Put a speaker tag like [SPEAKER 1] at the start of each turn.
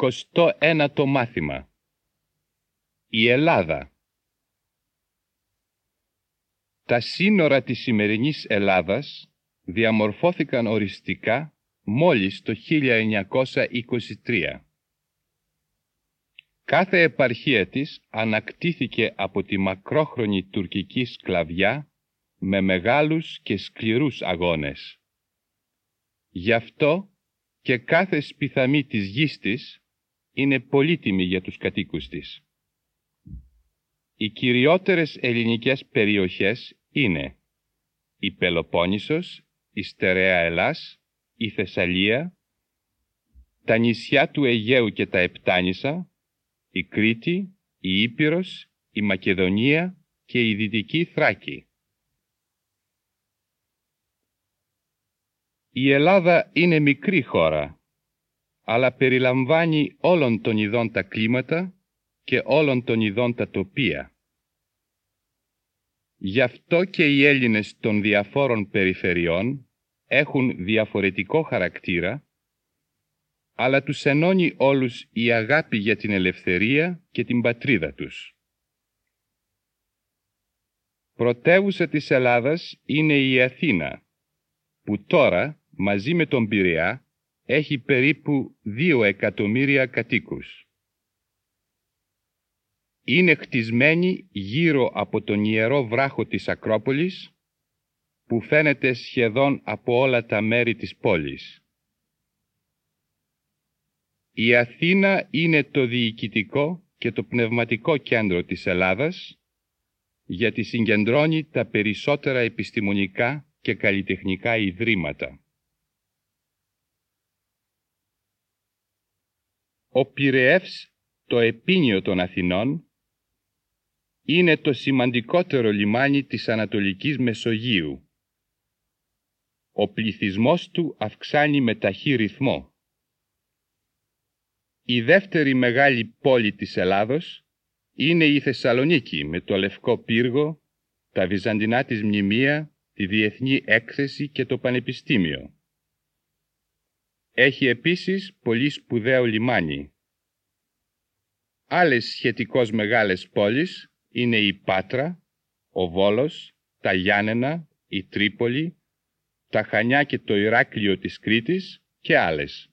[SPEAKER 1] 21ο μάθημα Η Ελλάδα Τα σύνορα της σημερινής Ελλάδας διαμορφώθηκαν οριστικά μόλις το 1923. Κάθε επαρχία της ανακτήθηκε από τη μακρόχρονη τουρκική σκλαβιά με μεγάλους και σκληρούς αγώνες. Γι' αυτό και κάθε σπιθαμή της γης της είναι πολύτιμη για τους κατοίκους της. Οι κυριότερες ελληνικές περιοχές είναι η Πελοπόννησος, η Στερεά Ελλάς, η Θεσσαλία, τα νησιά του Αιγαίου και τα Επτάνησα, η Κρήτη, η Ήπειρος, η Μακεδονία και η Δυτική Θράκη. Η Ελλάδα είναι μικρή χώρα, αλλά περιλαμβάνει όλων των ειδών τα κλίματα και όλων των ειδών τα τοπία. Γι' αυτό και οι Έλληνες των διαφόρων περιφερειών έχουν διαφορετικό χαρακτήρα, αλλά τους ενώνει όλους η αγάπη για την ελευθερία και την πατρίδα τους. Πρωτεύουσα της Ελλάδας είναι η Αθήνα, που τώρα μαζί με τον Πειραιά έχει περίπου δύο εκατομμύρια κατοίκους. Είναι χτισμένη γύρω από τον ιερό βράχο της Ακρόπολης που φαίνεται σχεδόν από όλα τα μέρη της πόλης. Η Αθήνα είναι το διοικητικό και το πνευματικό κέντρο της Ελλάδας γιατί συγκεντρώνει τα περισσότερα επιστημονικά και καλλιτεχνικά ιδρύματα. Ο Πειραιεύς, το επίνιο των Αθηνών, είναι το σημαντικότερο λιμάνι της Ανατολικής Μεσογείου. Ο πληθυσμός του αυξάνει με ταχύ ρυθμό. Η δεύτερη μεγάλη πόλη της Ελλάδος είναι η Θεσσαλονίκη με το Λευκό Πύργο, τα Βυζαντινά της Μνημεία, τη Διεθνή Έκθεση και το Πανεπιστήμιο. Έχει επίσης πολύ σπουδαίο λιμάνι. Άλλες σχετικώς μεγάλες πόλεις είναι η Πάτρα, ο Βόλος, τα Γιάννενα, η Τρίπολη, τα Χανιά και το Ηράκλειο της Κρήτης και άλλες.